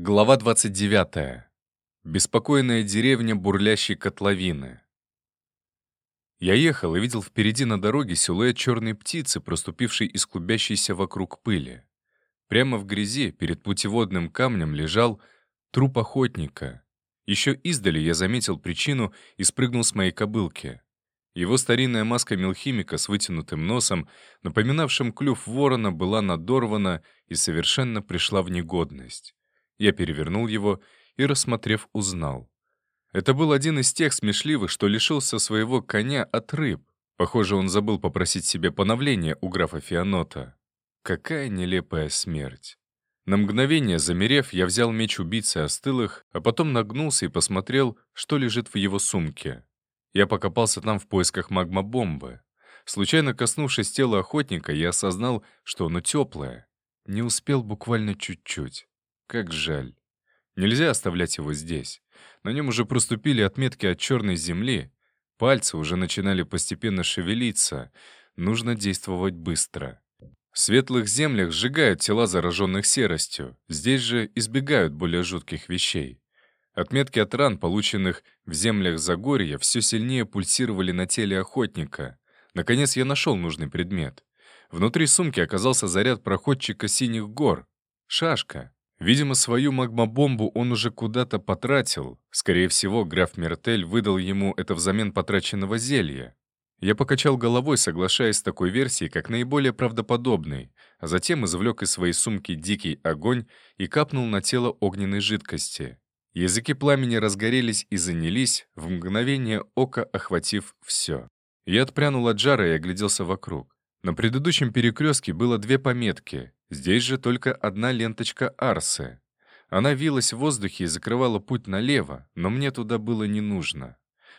Глава 29. Беспокойная деревня бурлящей котловины. Я ехал и видел впереди на дороге силуэт черной птицы, проступившей из клубящейся вокруг пыли. Прямо в грязи, перед путеводным камнем, лежал труп охотника. Еще издали я заметил причину и спрыгнул с моей кобылки. Его старинная маска мелхимика с вытянутым носом, напоминавшим клюв ворона, была надорвана и совершенно пришла в негодность. Я перевернул его и, рассмотрев, узнал. Это был один из тех смешливых, что лишился своего коня от рыб. Похоже, он забыл попросить себе поновления у графа Фианота. Какая нелепая смерть. На мгновение замерев, я взял меч убийцы остылых, а потом нагнулся и посмотрел, что лежит в его сумке. Я покопался там в поисках магма-бомбы. Случайно коснувшись тела охотника, я осознал, что оно теплое. Не успел буквально чуть-чуть. Как жаль. Нельзя оставлять его здесь. На нем уже проступили отметки от черной земли. Пальцы уже начинали постепенно шевелиться. Нужно действовать быстро. В светлых землях сжигают тела зараженных серостью. Здесь же избегают более жутких вещей. Отметки от ран, полученных в землях Загорья, все сильнее пульсировали на теле охотника. Наконец я нашел нужный предмет. Внутри сумки оказался заряд проходчика синих гор. Шашка. Видимо, свою магмобомбу он уже куда-то потратил. Скорее всего, граф Мертель выдал ему это взамен потраченного зелья. Я покачал головой, соглашаясь с такой версией, как наиболее правдоподобной, а затем извлек из своей сумки дикий огонь и капнул на тело огненной жидкости. Языки пламени разгорелись и занялись, в мгновение ока охватив все. Я отпрянул от жара и огляделся вокруг. На предыдущем перекрестке было две пометки Здесь же только одна ленточка Арсы. Она вилась в воздухе и закрывала путь налево, но мне туда было не нужно.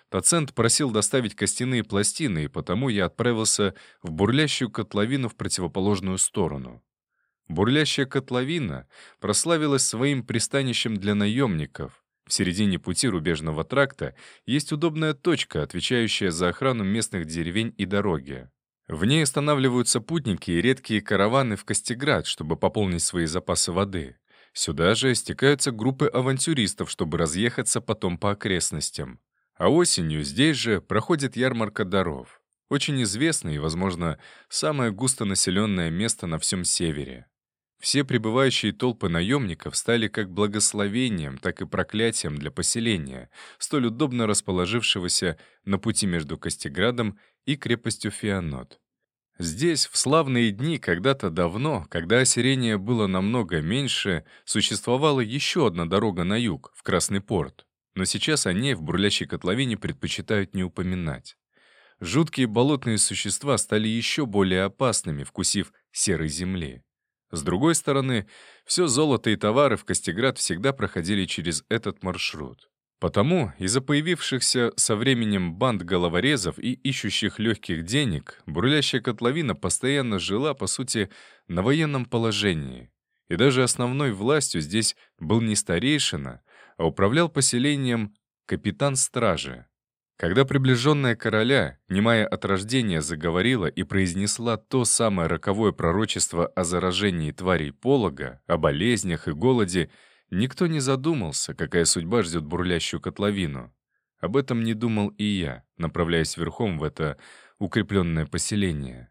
Тацент просил доставить костяные пластины, и потому я отправился в бурлящую котловину в противоположную сторону. Бурлящая котловина прославилась своим пристанищем для наемников. В середине пути рубежного тракта есть удобная точка, отвечающая за охрану местных деревень и дороги. В ней останавливаются путники и редкие караваны в Костеград, чтобы пополнить свои запасы воды. Сюда же стекаются группы авантюристов, чтобы разъехаться потом по окрестностям. А осенью здесь же проходит ярмарка даров. Очень известное и, возможно, самое густонаселенное место на всем севере. Все прибывающие толпы наемников стали как благословением, так и проклятием для поселения, столь удобно расположившегося на пути между Костеградом и крепостью Фианот. Здесь, в славные дни, когда-то давно, когда осирение было намного меньше, существовала еще одна дорога на юг, в Красный порт. Но сейчас о ней в бурлящей котловине предпочитают не упоминать. Жуткие болотные существа стали еще более опасными, вкусив серой земли. С другой стороны, все золото и товары в Костеград всегда проходили через этот маршрут. Потому из-за появившихся со временем банд головорезов и ищущих легких денег, бурлящая котловина постоянно жила, по сути, на военном положении. И даже основной властью здесь был не старейшина, а управлял поселением капитан стражи. Когда приближенная короля, немая от рождения, заговорила и произнесла то самое роковое пророчество о заражении тварей полога, о болезнях и голоде, Никто не задумался, какая судьба ждет бурлящую котловину. Об этом не думал и я, направляясь верхом в это укрепленное поселение.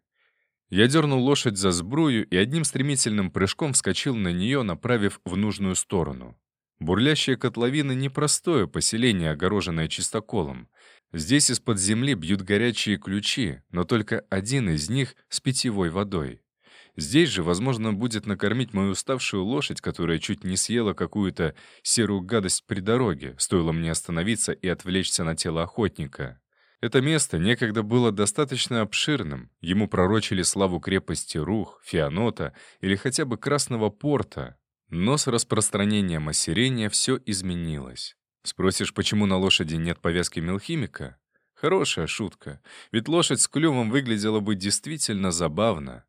Я дернул лошадь за сбрую и одним стремительным прыжком вскочил на нее, направив в нужную сторону. Бурлящая котловина — непростое поселение, огороженное чистоколом. Здесь из-под земли бьют горячие ключи, но только один из них с питьевой водой. Здесь же, возможно, будет накормить мою уставшую лошадь, которая чуть не съела какую-то серую гадость при дороге, стоило мне остановиться и отвлечься на тело охотника. Это место некогда было достаточно обширным, ему пророчили славу крепости Рух, Фианота или хотя бы Красного порта. Но с распространением осирения все изменилось. Спросишь, почему на лошади нет повязки мелхимика? Хорошая шутка, ведь лошадь с клювом выглядела бы действительно забавно.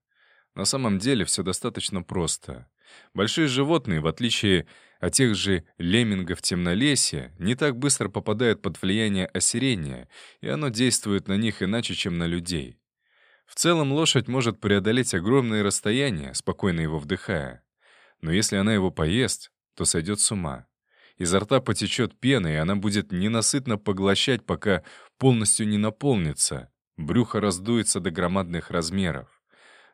На самом деле все достаточно просто. Большие животные, в отличие от тех же леммингов темнолесья, не так быстро попадают под влияние осирения, и оно действует на них иначе, чем на людей. В целом лошадь может преодолеть огромные расстояния, спокойно его вдыхая. Но если она его поест, то сойдет с ума. Изо рта потечет пена, и она будет ненасытно поглощать, пока полностью не наполнится. Брюхо раздуется до громадных размеров.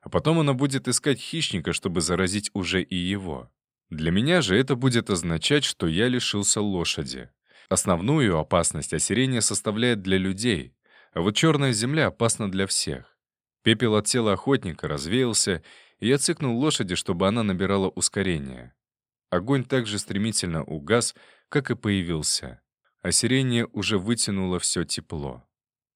А потом она будет искать хищника, чтобы заразить уже и его. Для меня же это будет означать, что я лишился лошади. Основную опасность осирение составляет для людей, а вот черная земля опасна для всех. Пепел от тела охотника развеялся, и я цыкнул лошади, чтобы она набирала ускорение. Огонь так же стремительно угас, как и появился. Осирение уже вытянуло все тепло.